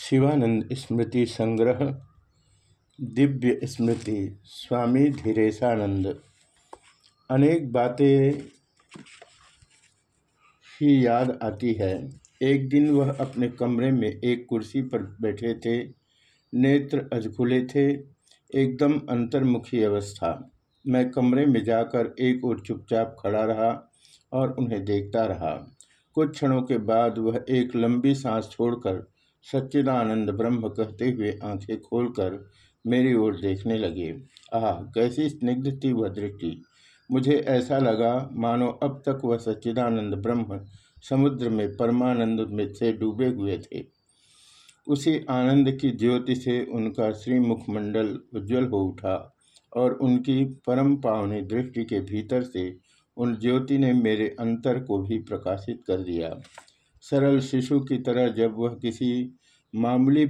शिवानंद स्मृति संग्रह, दिव्य स्मृति, स्वामी धीरेशानंद। अनेक बातें ही याद आती है। एक दिन वह अपने कमरे में एक कुर्सी पर बैठे थे, नेत्र अजखुले थे, एकदम अंतर्मुखी अवस्था। मैं कमरे में जाकर एक और चुपचाप खड़ा रहा और उन्हें देखता रहा। कुछ क्षणों के बाद वह एक लंबी सांस छोड़कर सच्चिदानंद ब्रह्म कहते हुए आँखें खोलकर मेरी ओर देखने लगे। आह, कैसी स्निग्ध थी वह दृष्टि। मुझे ऐसा लगा, मानो अब तक वह सच्चिदानंद ब्रह्म समुद्र में परमानंद में से डूबे हुए थे। उसी आनंद की ज्योति से उनका श्रीमुखमंडल उज्जवल हो उठा और उनकी परम पावनी दृष्टि के भीतर से उन ज्योति ने मेरे अंतर को भी प्रकाशित कर दिया। सरल शिशु की तरह जब वह किसी मामूली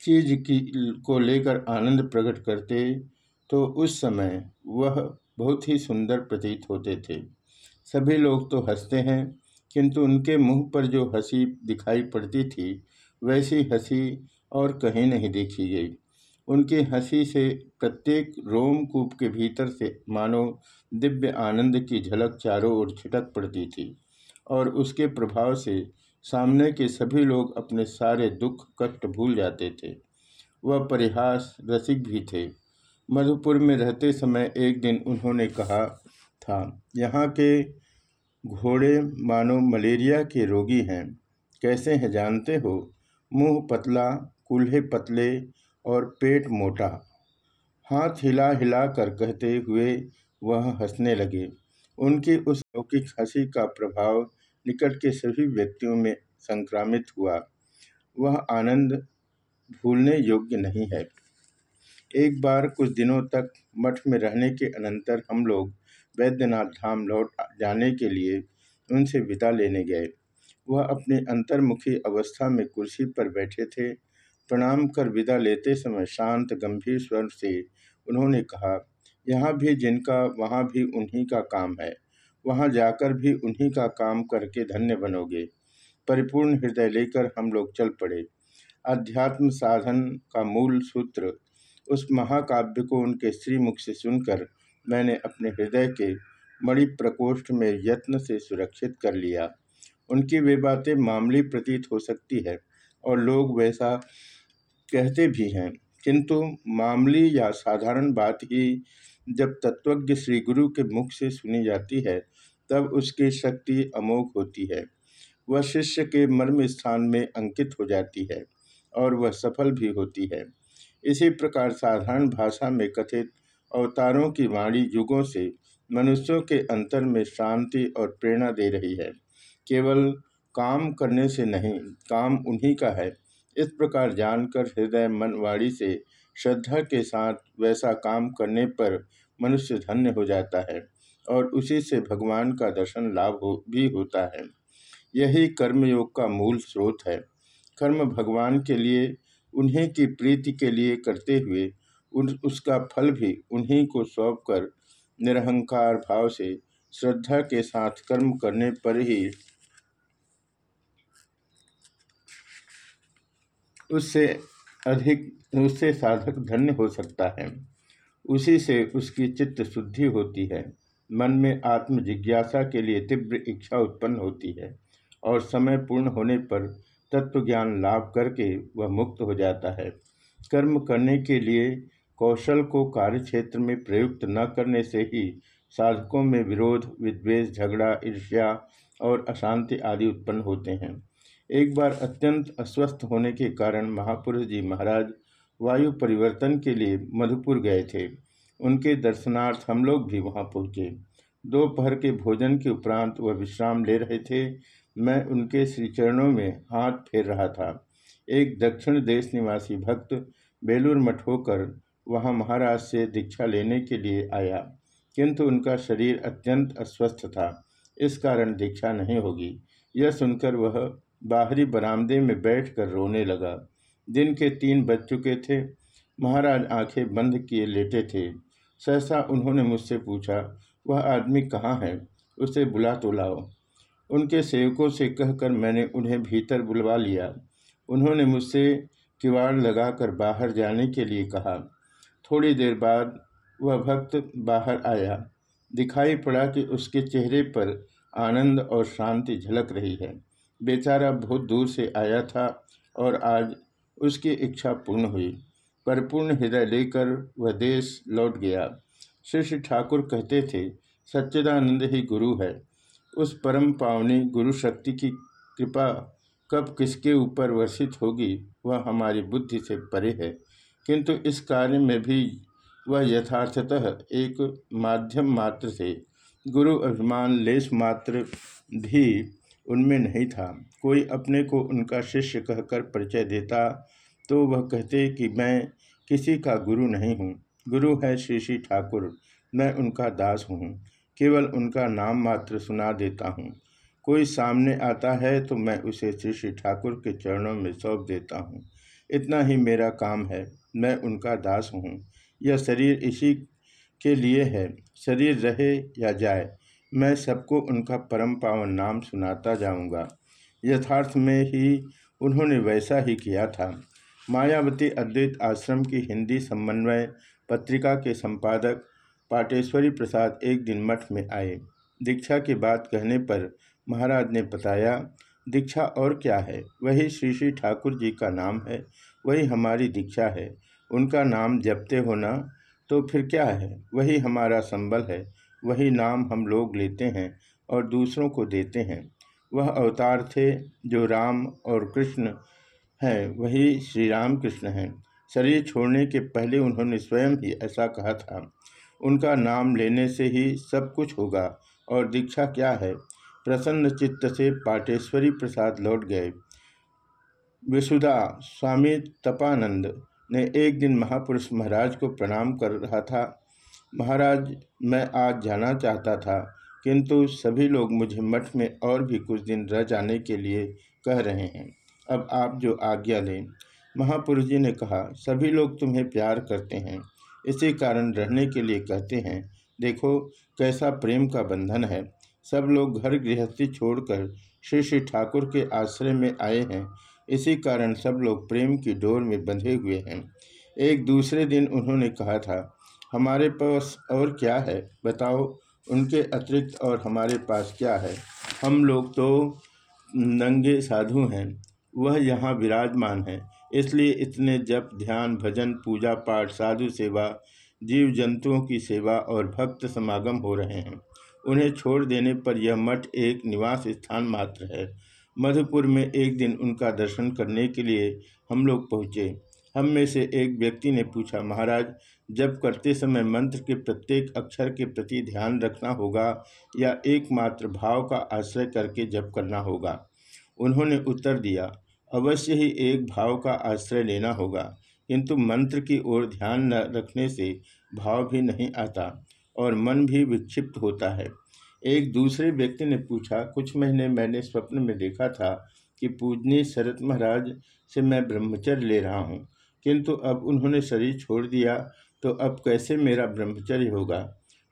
चीज़ की, को लेकर आनंद प्रकट करते तो उस समय वह बहुत ही सुंदर प्रतीत होते थे। सभी लोग तो हँसते हैं, किंतु उनके मुँह पर जो हँसी दिखाई पड़ती थी, वैसी हँसी और कहीं नहीं देखी गई। उनकी हँसी से प्रत्येक रोमकूप के भीतर से मानो दिव्य आनंद की झलक चारों ओर छिटक पड़ती थी। और उसके प्रभाव से सामने के सभी लोग अपने सारे दुख कष्ट भूल जाते थे। वह परिहास रसिक भी थे। मधुपुर में रहते समय एक दिन उन्होंने कहा, था, यहाँ के घोड़े मानो मलेरिया के रोगी हैं। कैसे हैं, जानते हो? मुँह पतला, कूल्हे पतले और पेट मोटा। हाथ हिला हिला कर कहते हुए वह हंसने लगे। उनकी उस लौकिक हँसी का प्रभाव निकट के सभी व्यक्तियों में संक्रामित हुआ। वह आनंद भूलने योग्य नहीं है। एक बार कुछ दिनों तक मठ में रहने के अनंतर हम लोग वैद्यनाथ धाम लौट जाने के लिए उनसे विदा लेने गए। वह अपनी अंतर्मुखी अवस्था में कुर्सी पर बैठे थे। प्रणाम कर विदा लेते समय शांत, गंभीर स्वर से उन्होंने कहा, यहाँ भी जिनका, वहाँ भी उन्हीं का काम है। वहाँ जाकर भी उन्हीं का काम करके धन्य बनोगे। परिपूर्ण हृदय लेकर हम लोग चल पड़े। अध्यात्म साधन का मूल सूत्र, उस महाकाव्य को उनके श्रीमुख से सुनकर मैंने अपने हृदय के मणि प्रकोष्ठ में यत्न से सुरक्षित कर लिया। उनकी वे बातें मामूली प्रतीत हो सकती है और लोग वैसा कहते भी हैं, किंतु मामूली या साधारण बात ही जब तत्वज्ञ श्री गुरु के मुख से सुनी जाती है, तब उसकी शक्ति अमोघ होती है। वह शिष्य के मर्म स्थान में अंकित हो जाती है और वह सफल भी होती है। इसी प्रकार साधारण भाषा में कथित अवतारों की वाणी युगों से मनुष्यों के अंतर में शांति और प्रेरणा दे रही है। केवल काम करने से नहीं, काम उन्हीं का है। इस प्रकार जानकर हृदय मन वाणी से श्रद्धा के साथ वैसा काम करने पर मनुष्य धन्य हो जाता है और उसी से भगवान का दर्शन लाभ हो, भी होता है। यही कर्मयोग का मूल स्रोत है। कर्म भगवान के लिए, उन्हीं की प्रीति के लिए करते हुए, उन, उसका फल भी उन्हीं को सौंप कर, निरहंकार भाव से, श्रद्धा के साथ कर्म करने पर ही उससे अधिक, उससे साधक धन्य हो सकता है। उसी से उसकी चित्त शुद्धि होती है। मन में आत्म जिज्ञासा के लिए तीव्र इच्छा उत्पन्न होती है और समय पूर्ण होने पर तत्व ज्ञान लाभ करके वह मुक्त हो जाता है। कर्म करने के लिए कौशल को कार्य क्षेत्र में प्रयुक्त न करने से ही साधकों में विरोध, विद्वेष, झगड़ा, ईर्ष्या और अशांति आदि उत्पन्न होते हैं। एक बार अत्यंत अस्वस्थ होने के कारण महापुरुष जी महाराज वायु परिवर्तन के लिए मधुपुर गए थे। उनके दर्शनार्थ हम लोग भी वहाँ पहुँचे। दोपहर के भोजन के उपरांत वह विश्राम ले रहे थे। मैं उनके श्री चरणों में हाथ फेर रहा था। एक दक्षिण देश निवासी भक्त बेलूर मठ होकर वहाँ महाराज से दीक्षा लेने के लिए आया, किंतु उनका शरीर अत्यंत अस्वस्थ था। इस कारण दीक्षा नहीं होगी। यह सुनकर वह बाहरी बरामदे में बैठकर रोने लगा। दिन के तीन बज चुके थे, महाराज आँखें बंद किए लेटे थे। सहसा उन्होंने मुझसे पूछा, वह आदमी कहाँ है? उसे बुला तो लाओ। उनके सेवकों से कहकर मैंने उन्हें भीतर बुलवा लिया। उन्होंने मुझसे किवाड़ लगाकर बाहर जाने के लिए कहा। थोड़ी देर बाद वह भक्त बाहर आया। दिखाई पड़ा कि उसके चेहरे पर आनंद और शांति झलक रही है। बेचारा बहुत दूर से आया था और आज उसकी इच्छा पूर्ण हुई। परिपूर्ण हृदय लेकर वह देश लौट गया। श्री श्री ठाकुर कहते थे, सच्चिदानंद ही गुरु है। उस परम पावनी गुरु शक्ति की कृपा कब किसके ऊपर वर्षित होगी, वह हमारी बुद्धि से परे है। किंतु इस कार्य में भी वह यथार्थतः एक माध्यम मात्र से। गुरु अभिमान लेश मात्र भी उनमें नहीं था। कोई अपने को उनका शिष्य कहकर परिचय देता तो वह कहते कि मैं किसी का गुरु नहीं हूँ। गुरु है श्री श्री ठाकुर। मैं उनका दास हूँ। केवल उनका नाम मात्र सुना देता हूँ। कोई सामने आता है तो मैं उसे श्री श्री ठाकुर के चरणों में सौंप देता हूँ। इतना ही मेरा काम है। मैं उनका दास हूँ। यह शरीर इसी के लिए है। शरीर रहे या जाए मैं सबको उनका परम पावन नाम सुनाता जाऊँगा। यथार्थ में ही उन्होंने वैसा ही किया था। मायावती अद्वैत आश्रम की हिंदी समन्वय पत्रिका के संपादक पाटेश्वरी प्रसाद एक दिन मठ में आए। दीक्षा की बात कहने पर महाराज ने बताया, दीक्षा और क्या है? वही श्री श्री ठाकुर जी का नाम है, वही हमारी दीक्षा है। उनका नाम जपते होना तो फिर क्या है? वही हमारा संबल है। वही नाम हम लोग लेते हैं और दूसरों को देते हैं। वह अवतार थे जो राम और कृष्ण हैं, वही श्री राम कृष्ण हैं। शरीर छोड़ने के पहले उन्होंने स्वयं ही ऐसा कहा था। उनका नाम लेने से ही सब कुछ होगा और दीक्षा क्या है? प्रसन्न चित्त से पाटेश्वरी प्रसाद लौट गए। विशुदा स्वामी तपानंद ने एक दिन महापुरुष महाराज को प्रणाम कर रहा था। महाराज मैं आज जाना चाहता था, किंतु सभी लोग मुझे मठ में और भी कुछ दिन रह जाने के लिए कह रहे हैं। अब आप जो आज्ञा लें। महापुरुष जी ने कहा, सभी लोग तुम्हें प्यार करते हैं। इसी कारण रहने के लिए कहते हैं, देखो कैसा प्रेम का बंधन है। सब लोग घर गृहस्थी छोड़कर श्री श्री ठाकुर के आश्रय में आए हैं। इसी कारण सब लोग प्रेम की डोर में बंधे हुए हैं। एक दूसरे दिन उन्होंने कहा था हमारे पास और क्या है? बताओ, उनके अतिरिक्त और हमारे पास क्या है? हम लोग तो नंगे साधु हैं। वह यहाँ विराजमान है। इसलिए इतने जप, ध्यान, भजन, पूजा पाठ, साधु सेवा जीव जंतुओं की सेवा और भक्त समागम हो रहे हैं। उन्हें छोड़ देने पर यह मठ एक निवास स्थान मात्र है। मधुपुर में एक दिन उनका दर्शन करने के लिए हम लोग पहुँचे। हम में से एक व्यक्ति ने पूछा, महाराज जब करते समय मंत्र के प्रत्येक अक्षर के प्रति ध्यान रखना होगा या एकमात्र भाव का आश्रय करके जप करना होगा। उन्होंने उत्तर दिया, अवश्य ही एक भाव का आश्रय लेना होगा, किंतु मंत्र की ओर ध्यान न रखने से भाव भी नहीं आता और मन भी विक्षिप्त होता है। एक दूसरे व्यक्ति ने पूछा, कुछ महीने मैंने स्वप्न में देखा था कि पूजनी शरत महाराज से मैं ब्रह्मचर्य ले रहा हूँ, किंतु अब उन्होंने शरीर छोड़ दिया तो अब कैसे मेरा ब्रह्मचर्य होगा?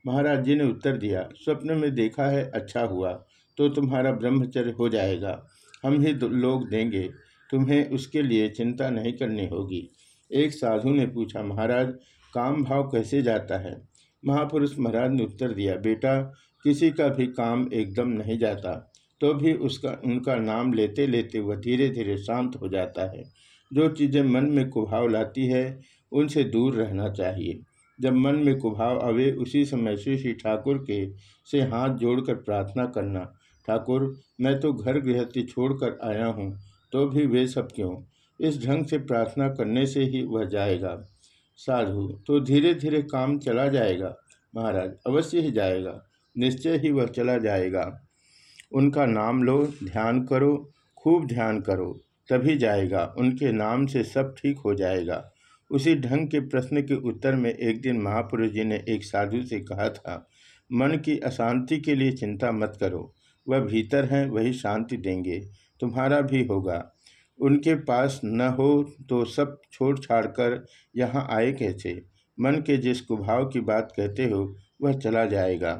महाराज जी ने उत्तर दिया, स्वप्न में देखा है अच्छा हुआ तो तुम्हारा ब्रह्मचर्य हो जाएगा। हम ही लोग देंगे, तुम्हें उसके लिए चिंता नहीं करनी होगी। एक साधु ने पूछा, महाराज, काम भाव कैसे जाता है? महापुरुष महाराज ने उत्तर दिया, बेटा, किसी का भी काम एकदम नहीं जाता तो भी उसका, उनका नाम लेते लेते वह धीरे धीरे शांत हो जाता है। जो चीज़ें मन में कुभाव लाती है उनसे दूर रहना चाहिए। जब मन में कुभाव आवे, उसी समय श्री श्री ठाकुर के से हाथ जोड़कर प्रार्थना करना, ठाकुर, मैं तो घर गृहस्थी छोड़कर आया हूँ तो भी वे सब क्यों? इस ढंग से प्रार्थना करने से ही वह जाएगा। साधु तो धीरे धीरे काम चला जाएगा। महाराज, अवश्य ही जाएगा। निश्चय ही वह चला जाएगा। उनका नाम लो, ध्यान करो, खूब ध्यान करो, तभी जाएगा। उनके नाम से सब ठीक हो जाएगा। उसी ढंग के प्रश्न के उत्तर में एक दिन महापुरुष जी ने एक साधु से कहा था, मन की अशांति के लिए चिंता मत करो, वह भीतर हैं, वही शांति देंगे, तुम्हारा भी होगा। उनके पास न हो तो सब छोड़ छाड़ कर यहाँ आए कैसे? मन के जिस कुभाव की बात कहते हो, वह चला जाएगा।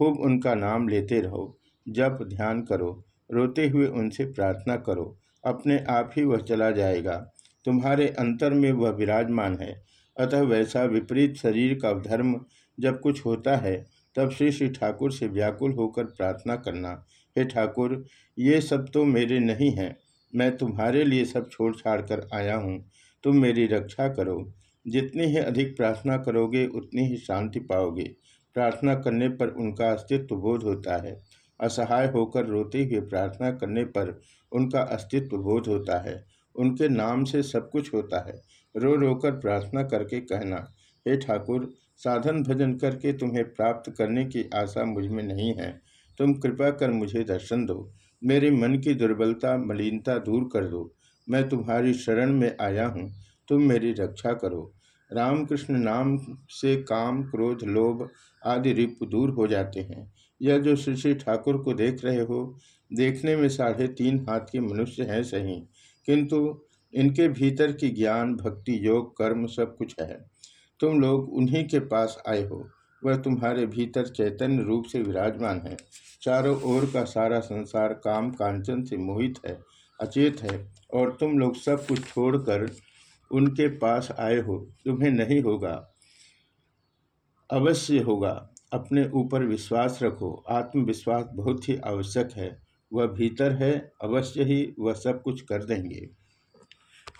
खूब उनका नाम लेते रहो, जप ध्यान करो, रोते हुए उनसे प्रार्थना करो, अपने आप ही वह चला जाएगा। तुम्हारे अंतर में वह विराजमान है। अतः वैसा विपरीत शरीर का धर्म जब कुछ होता है, तब श्री श्री ठाकुर से व्याकुल होकर प्रार्थना करना, हे ठाकुर, ये सब तो मेरे नहीं हैं। मैं तुम्हारे लिए सब छोड़ छाड़ कर आया हूँ। तुम मेरी रक्षा करो। जितनी ही अधिक प्रार्थना करोगे, उतनी ही शांति पाओगे। प्रार्थना करने पर उनका अस्तित्व बोध होता है। असहाय होकर रोते हुए प्रार्थना करने पर उनका अस्तित्व बोध होता है। उनके नाम से सब कुछ होता है। रो रोकर प्रार्थना करके कहना, हे ठाकुर, साधन भजन करके तुम्हें प्राप्त करने की आशा मुझमें नहीं है। तुम कृपा कर मुझे दर्शन दो। मेरे मन की दुर्बलता, मलिनता दूर कर दो। मैं तुम्हारी शरण में आया हूँ। तुम मेरी रक्षा करो। रामकृष्ण नाम से काम, क्रोध, लोभ आदि रिप दूर हो जाते हैं। यह जो श्री श्री ठाकुर को देख रहे हो, देखने में साढ़े तीन हाथ के मनुष्य हैं सही। किंतु इनके भीतर की ज्ञान, भक्ति, योग, कर्म सब कुछ है। तुम लोग उन्हीं के पास आए हो। वह तुम्हारे भीतर चैतन्य रूप से विराजमान है। चारों ओर का सारा संसार काम कांचन से मोहित है, अचेत है, और तुम लोग सब कुछ छोड़कर उनके पास आए हो। तुम्हें नहीं होगा, अवश्य होगा। अपने ऊपर विश्वास रखो। आत्मविश्वास बहुत ही आवश्यक है। वह भीतर है अवश्य ही वह सब कुछ कर देंगे।